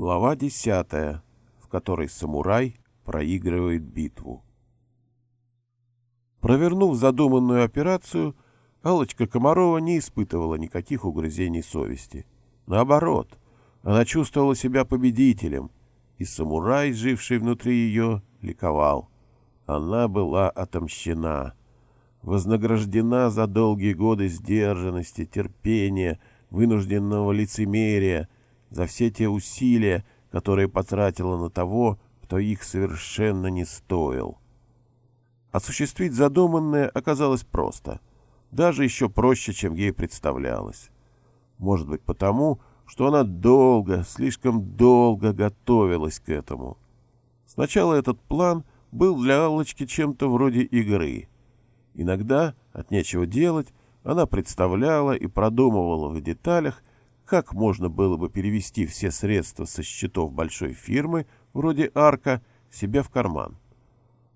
Глава десятая, в которой самурай проигрывает битву. Провернув задуманную операцию, алочка Комарова не испытывала никаких угрызений совести. Наоборот, она чувствовала себя победителем, и самурай, живший внутри ее, ликовал. Она была отомщена, вознаграждена за долгие годы сдержанности, терпения, вынужденного лицемерия — за все те усилия, которые потратила на того, кто их совершенно не стоил. Осуществить задуманное оказалось просто, даже еще проще, чем ей представлялось. Может быть потому, что она долго, слишком долго готовилась к этому. Сначала этот план был для Аллочки чем-то вроде игры. Иногда, от нечего делать, она представляла и продумывала в деталях, как можно было бы перевести все средства со счетов большой фирмы, вроде Арка, себе в карман.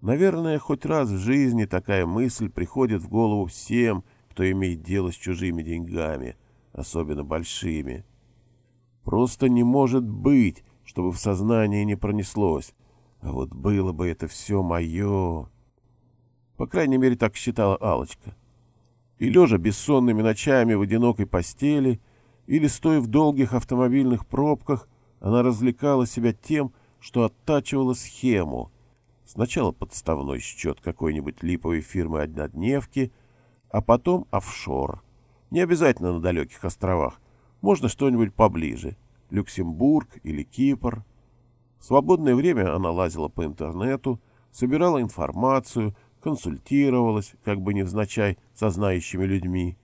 Наверное, хоть раз в жизни такая мысль приходит в голову всем, кто имеет дело с чужими деньгами, особенно большими. Просто не может быть, чтобы в сознании не пронеслось. А вот было бы это все мое. По крайней мере, так считала алочка И лежа бессонными ночами в одинокой постели, или, стоя в долгих автомобильных пробках, она развлекала себя тем, что оттачивала схему. Сначала подставной счет какой-нибудь липовой фирмы-однодневки, а потом офшор. Не обязательно на далеких островах. Можно что-нибудь поближе. Люксембург или Кипр. В свободное время она лазила по интернету, собирала информацию, консультировалась, как бы невзначай, со знающими людьми.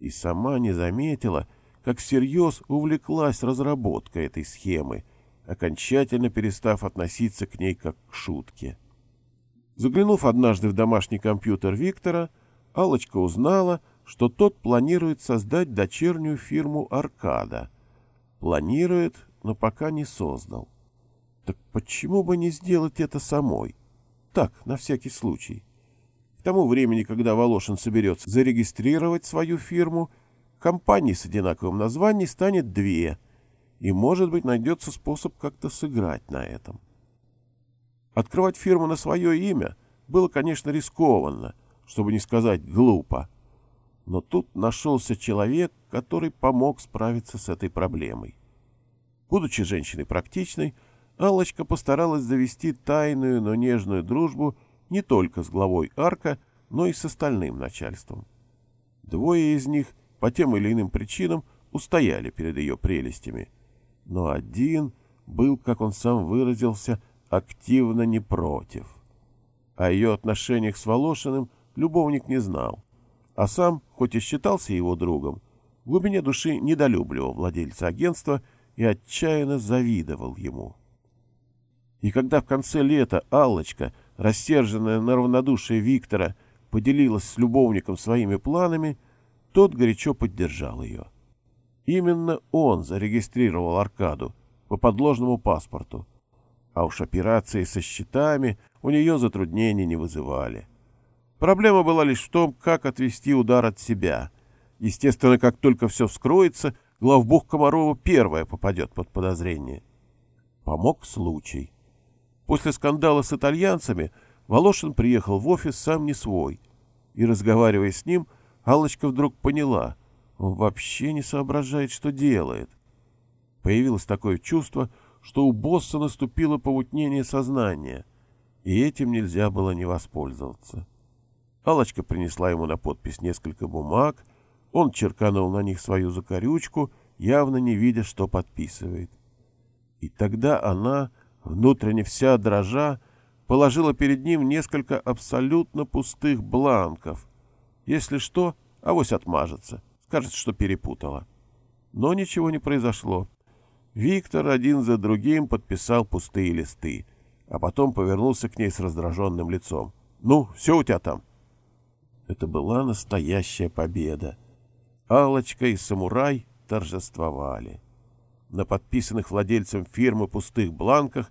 И сама не заметила, как всерьез увлеклась разработкой этой схемы, окончательно перестав относиться к ней как к шутке. Заглянув однажды в домашний компьютер Виктора, алочка узнала, что тот планирует создать дочернюю фирму «Аркада». Планирует, но пока не создал. Так почему бы не сделать это самой? Так, на всякий случай. К тому времени, когда Волошин соберется зарегистрировать свою фирму – Компаний с одинаковым названием станет две, и, может быть, найдется способ как-то сыграть на этом. Открывать фирму на свое имя было, конечно, рискованно, чтобы не сказать глупо. Но тут нашелся человек, который помог справиться с этой проблемой. Будучи женщиной практичной, Аллочка постаралась завести тайную, но нежную дружбу не только с главой Арка, но и с остальным начальством. Двое из них — по тем или иным причинам устояли перед ее прелестями. Но один был, как он сам выразился, активно не против. О ее отношениях с Волошиным любовник не знал, а сам, хоть и считался его другом, в глубине души недолюбливал владельца агентства и отчаянно завидовал ему. И когда в конце лета Аллочка, рассерженная на равнодушие Виктора, поделилась с любовником своими планами, тот горячо поддержал ее. Именно он зарегистрировал Аркаду по подложному паспорту, а уж операции со счетами у нее затруднений не вызывали. Проблема была лишь в том, как отвести удар от себя. Естественно, как только все вскроется, главбух Комарова первая попадет под подозрение. Помог случай. После скандала с итальянцами Волошин приехал в офис сам не свой, и, разговаривая с ним, Аллочка вдруг поняла, он вообще не соображает, что делает. Появилось такое чувство, что у босса наступило помутнение сознания, и этим нельзя было не воспользоваться. Аллочка принесла ему на подпись несколько бумаг, он черканул на них свою закорючку, явно не видя, что подписывает. И тогда она, внутренне вся дрожа, положила перед ним несколько абсолютно пустых бланков — если что, авось отмажется, скажет, что перепутала. Но ничего не произошло. Виктор один за другим подписал пустые листы, а потом повернулся к ней с раздраженным лицом. «Ну, все у тебя там?» Это была настоящая победа. Алочка и Самурай торжествовали. На подписанных владельцем фирмы пустых бланках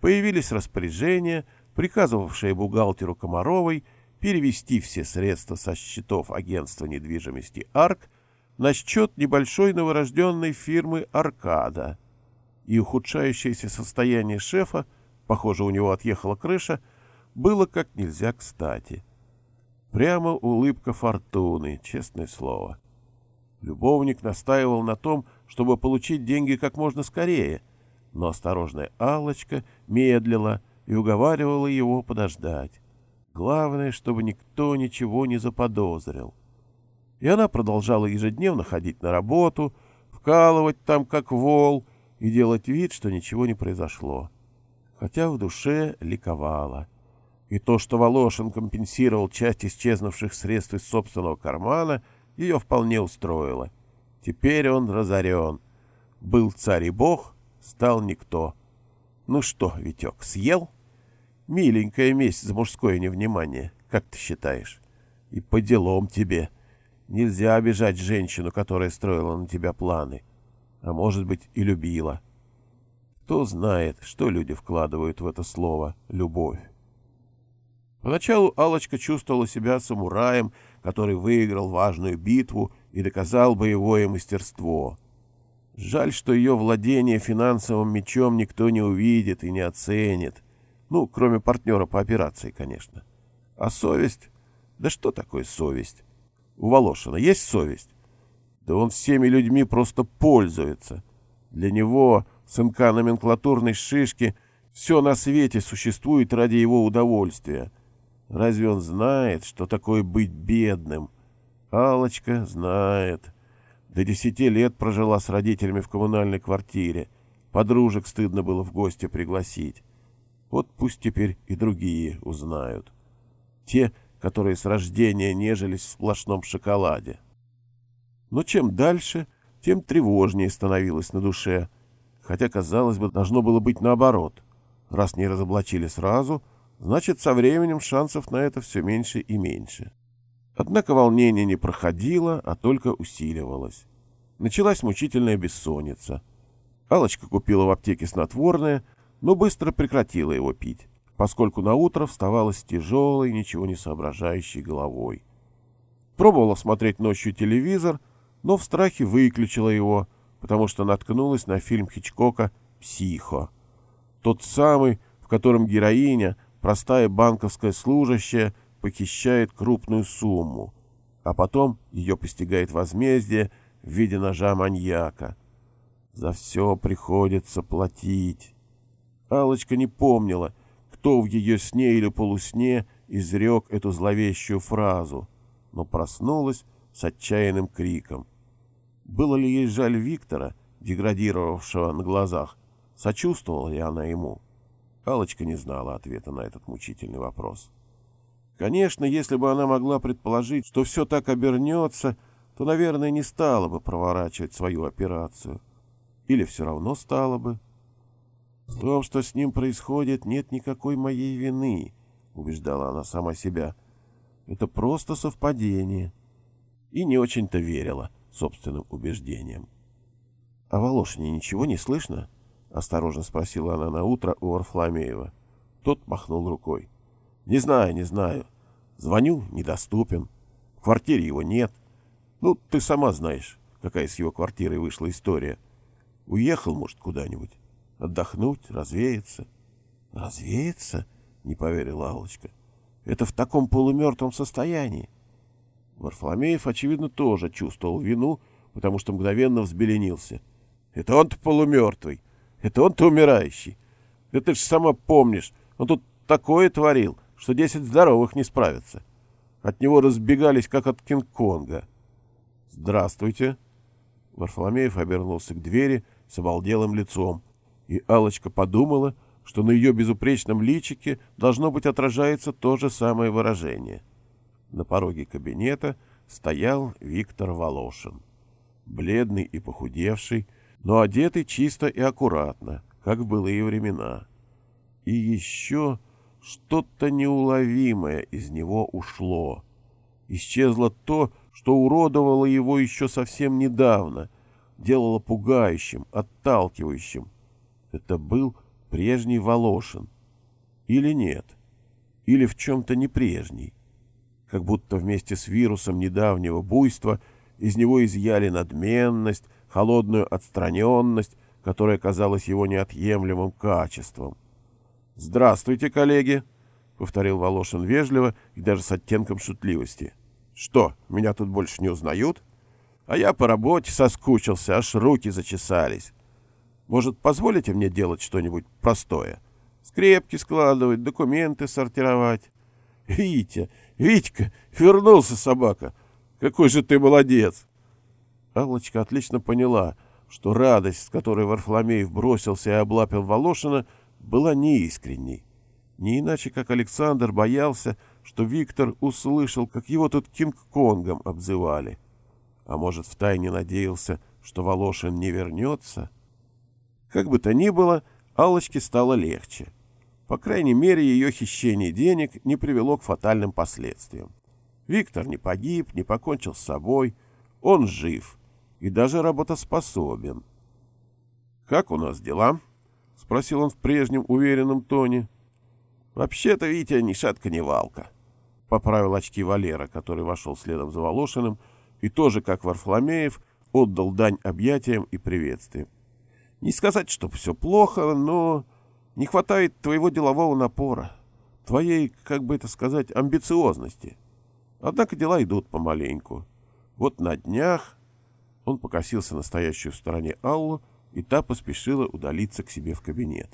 появились распоряжения, приказывавшие бухгалтеру Комаровой перевести все средства со счетов агентства недвижимости «Арк» на счет небольшой новорожденной фирмы «Аркада». и ухудшающееся состояние шефа, похоже, у него отъехала крыша, было как нельзя кстати. Прямо улыбка фортуны, честное слово. Любовник настаивал на том, чтобы получить деньги как можно скорее, но осторожная алочка медлила и уговаривала его подождать. Главное, чтобы никто ничего не заподозрил. И она продолжала ежедневно ходить на работу, вкалывать там как вол и делать вид, что ничего не произошло. Хотя в душе ликовала. И то, что Волошин компенсировал часть исчезнувших средств из собственного кармана — ее вполне устроило. Теперь он разорен. Был царь и бог, стал никто. Ну что, Витек, съел? Миленькая месть за мужское невнимание, как ты считаешь? И по делам тебе. Нельзя обижать женщину, которая строила на тебя планы. А может быть, и любила. Кто знает, что люди вкладывают в это слово «любовь». Поначалу алочка чувствовала себя самураем, который выиграл важную битву и доказал боевое мастерство. Жаль, что ее владение финансовым мечом никто не увидит и не оценит. Ну, кроме партнера по операции, конечно. А совесть? Да что такое совесть? У Волошина есть совесть? Да он всеми людьми просто пользуется. Для него, сынка номенклатурной шишки, все на свете существует ради его удовольствия — Разве он знает, что такое быть бедным? алочка знает. До десяти лет прожила с родителями в коммунальной квартире. Подружек стыдно было в гости пригласить. Вот пусть теперь и другие узнают. Те, которые с рождения нежились в сплошном шоколаде. Но чем дальше, тем тревожнее становилось на душе. Хотя, казалось бы, должно было быть наоборот. Раз не разоблачили сразу — Значит, со временем шансов на это все меньше и меньше. Однако волнение не проходило, а только усиливалось. Началась мучительная бессонница. алочка купила в аптеке снотворное, но быстро прекратила его пить, поскольку на утро вставала с тяжелой, ничего не соображающей головой. Пробовала смотреть ночью телевизор, но в страхе выключила его, потому что наткнулась на фильм Хичкока «Психо». Тот самый, в котором героиня, простая банковская служащая похищает крупную сумму, а потом ее постигает возмездие в виде ножа маньяка. За все приходится платить. Алочка не помнила, кто в ее сне или полусне изрек эту зловещую фразу, но проснулась с отчаянным криком. Было ли ей жаль Виктора, деградировавшего на глазах? Сочувствовала ли она ему? алочка не знала ответа на этот мучительный вопрос. Конечно, если бы она могла предположить, что все так обернется, то, наверное, не стала бы проворачивать свою операцию. Или все равно стала бы. В том, что с ним происходит, нет никакой моей вины, убеждала она сама себя. Это просто совпадение. И не очень-то верила собственным убеждениям. А Волошине ничего не слышно? — осторожно спросила она на утро у Орфламеева. Тот махнул рукой. «Не знаю, не знаю. Звоню, недоступен. В квартире его нет. Ну, ты сама знаешь, какая с его квартирой вышла история. Уехал, может, куда-нибудь. Отдохнуть, развеяться». «Развеяться?» — не поверила Аллочка. «Это в таком полумертвом состоянии». Варфоломеев, очевидно, тоже чувствовал вину, потому что мгновенно взбеленился. «Это он-то полумертвый. Это он-то умирающий. Да ты ж сама помнишь, он тут такое творил, что десять здоровых не справятся. От него разбегались, как от Кинг-Конга. «Здравствуйте!» Варфоломеев обернулся к двери с обалделым лицом, и алочка подумала, что на ее безупречном личике должно быть отражается то же самое выражение. На пороге кабинета стоял Виктор Волошин. Бледный и похудевший, но одетый чисто и аккуратно, как в былые времена. И еще что-то неуловимое из него ушло. Исчезло то, что уродовало его еще совсем недавно, делало пугающим, отталкивающим. Это был прежний Волошин. Или нет? Или в чем-то не прежний? Как будто вместе с вирусом недавнего буйства из него изъяли надменность, холодную отстраненность, которое казалось его неотъемлемым качеством. «Здравствуйте, коллеги!» — повторил Волошин вежливо и даже с оттенком шутливости. «Что, меня тут больше не узнают? А я по работе соскучился, аж руки зачесались. Может, позволите мне делать что-нибудь простое? Скрепки складывать, документы сортировать?» «Витя, Витька, вернулся собака! Какой же ты молодец!» Аллочка отлично поняла, что радость, с которой Варфоломеев бросился и облапил Волошина, была неискренней. Не иначе, как Александр боялся, что Виктор услышал, как его тут Кинг-Конгом обзывали. А может, втайне надеялся, что Волошин не вернется? Как бы то ни было, Аллочке стало легче. По крайней мере, ее хищение денег не привело к фатальным последствиям. Виктор не погиб, не покончил с собой, он жив — и даже работоспособен. «Как у нас дела?» — спросил он в прежнем уверенном тоне. «Вообще-то, Витя, ни шатка, ни валка», — поправил очки Валера, который вошел следом за Волошиным и тоже, как Варфоломеев, отдал дань объятиям и приветствиям. «Не сказать, что все плохо, но не хватает твоего делового напора, твоей, как бы это сказать, амбициозности. Однако дела идут помаленьку. Вот на днях он покосился на стоящую в стороне Аллу, и та поспешила удалиться к себе в кабинет.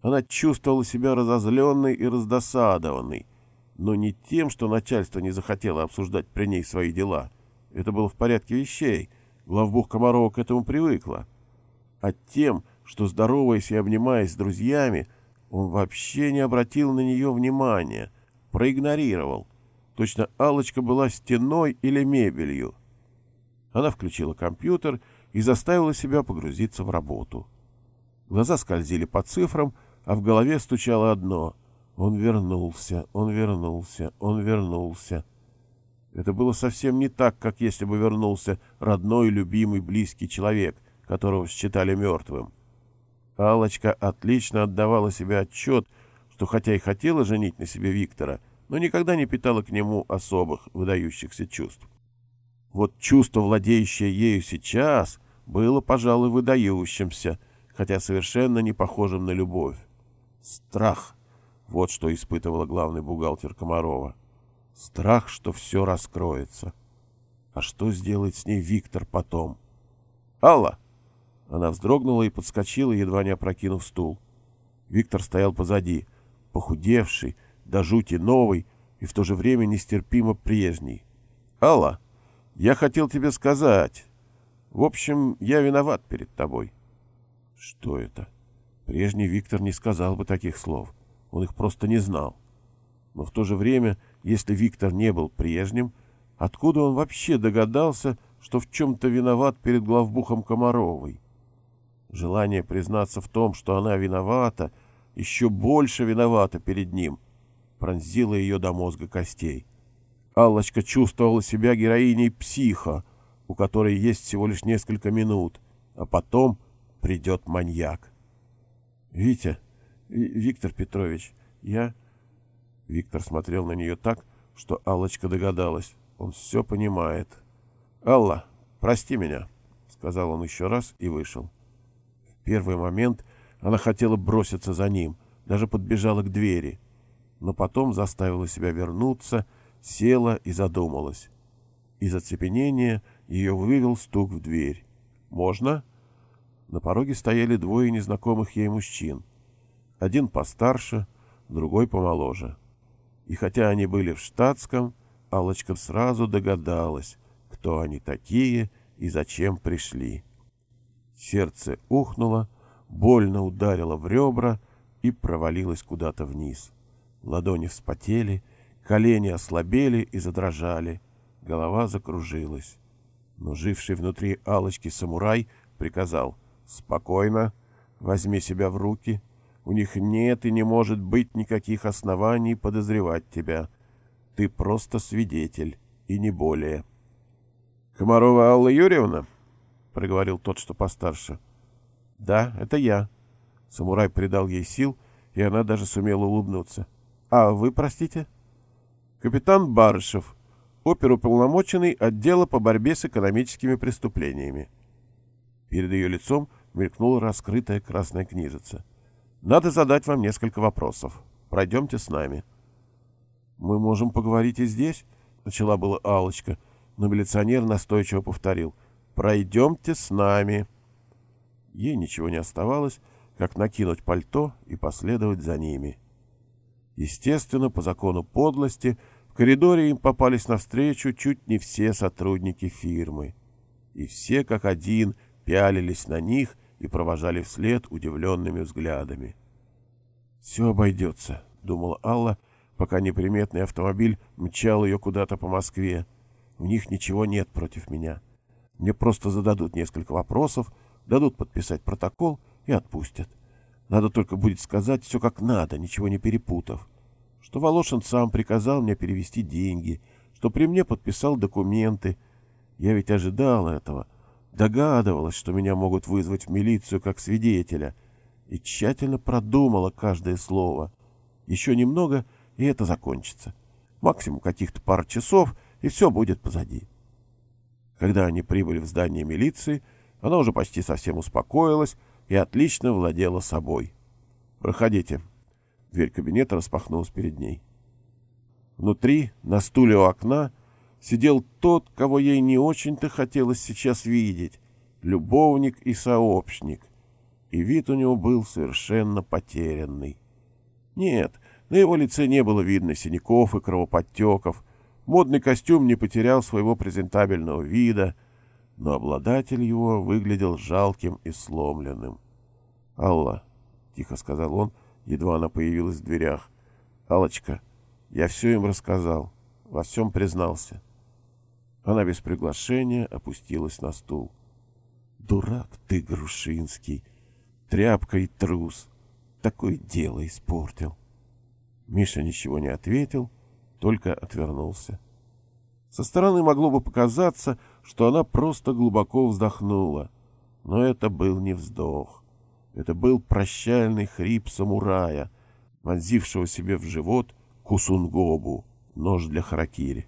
Она чувствовала себя разозленной и раздосадованной, но не тем, что начальство не захотело обсуждать при ней свои дела. Это было в порядке вещей, главбух Комарова к этому привыкла. А тем, что, здороваясь и обнимаясь с друзьями, он вообще не обратил на нее внимания, проигнорировал. Точно алочка была стеной или мебелью. Она включила компьютер и заставила себя погрузиться в работу. Глаза скользили по цифрам, а в голове стучало одно — он вернулся, он вернулся, он вернулся. Это было совсем не так, как если бы вернулся родной, любимый, близкий человек, которого считали мертвым. алочка отлично отдавала себе отчет, что хотя и хотела женить на себе Виктора, но никогда не питала к нему особых, выдающихся чувств. Вот чувство, владеющее ею сейчас, было, пожалуй, выдающимся, хотя совершенно не похожим на любовь. Страх. Вот что испытывала главный бухгалтер Комарова. Страх, что все раскроется. А что сделает с ней Виктор потом? «Алла!» Она вздрогнула и подскочила, едва не опрокинув стул. Виктор стоял позади, похудевший, до жути новый и в то же время нестерпимо прежний. «Алла!» Я хотел тебе сказать. В общем, я виноват перед тобой. Что это? Прежний Виктор не сказал бы таких слов. Он их просто не знал. Но в то же время, если Виктор не был прежним, откуда он вообще догадался, что в чем-то виноват перед главбухом Комаровой? Желание признаться в том, что она виновата, еще больше виновата перед ним, пронзило ее до мозга костей. Аллочка чувствовала себя героиней психа, у которой есть всего лишь несколько минут, а потом придет маньяк. «Витя, Виктор Петрович, я...» Виктор смотрел на нее так, что Аллочка догадалась. Он все понимает. «Алла, прости меня», — сказал он еще раз и вышел. Первый момент она хотела броситься за ним, даже подбежала к двери, но потом заставила себя вернуться — села и задумалась. Из оцепенения ее вывел стук в дверь. «Можно?» На пороге стояли двое незнакомых ей мужчин. Один постарше, другой помоложе. И хотя они были в штатском, алочка сразу догадалась, кто они такие и зачем пришли. Сердце ухнуло, больно ударило в ребра и провалилось куда-то вниз. Ладони вспотели, Колени ослабели и задрожали, голова закружилась. Но живший внутри алочки самурай приказал «Спокойно, возьми себя в руки. У них нет и не может быть никаких оснований подозревать тебя. Ты просто свидетель, и не более». «Комарова Алла Юрьевна?» — проговорил тот, что постарше. «Да, это я». Самурай придал ей сил, и она даже сумела улыбнуться. «А вы, простите?» Капитан Барышев, оперуполномоченный отдела по борьбе с экономическими преступлениями. Перед ее лицом мелькнула раскрытая красная книжица. «Надо задать вам несколько вопросов. Пройдемте с нами». «Мы можем поговорить и здесь?» — начала была алочка но милиционер настойчиво повторил «Пройдемте с нами». Ей ничего не оставалось, как накинуть пальто и последовать за ними. Естественно, по закону подлости, в коридоре им попались навстречу чуть не все сотрудники фирмы. И все как один пялились на них и провожали вслед удивленными взглядами. «Все обойдется», — думала Алла, пока неприметный автомобиль мчал ее куда-то по Москве. «У них ничего нет против меня. Мне просто зададут несколько вопросов, дадут подписать протокол и отпустят. Надо только будет сказать все как надо, ничего не перепутав. Что Волошин сам приказал мне перевести деньги, что при мне подписал документы. Я ведь ожидал этого, догадывалась, что меня могут вызвать в милицию как свидетеля, и тщательно продумала каждое слово. Еще немного, и это закончится. Максимум каких-то пар часов, и все будет позади. Когда они прибыли в здание милиции, она уже почти совсем успокоилась, и отлично владела собой. «Проходите». Дверь кабинета распахнулась перед ней. Внутри, на стуле у окна, сидел тот, кого ей не очень-то хотелось сейчас видеть, любовник и сообщник. И вид у него был совершенно потерянный. Нет, на его лице не было видно синяков и кровоподтеков, модный костюм не потерял своего презентабельного вида — но обладатель его выглядел жалким и сломленным. «Алла», — тихо сказал он, едва она появилась в дверях, — «Аллочка, я все им рассказал, во всем признался». Она без приглашения опустилась на стул. «Дурак ты, Грушинский! Тряпка и трус! Такое дело испортил!» Миша ничего не ответил, только отвернулся. Со стороны могло бы показаться, что она просто глубоко вздохнула. Но это был не вздох. Это был прощальный хрип самурая, вонзившего себе в живот кусунгобу, нож для харакири.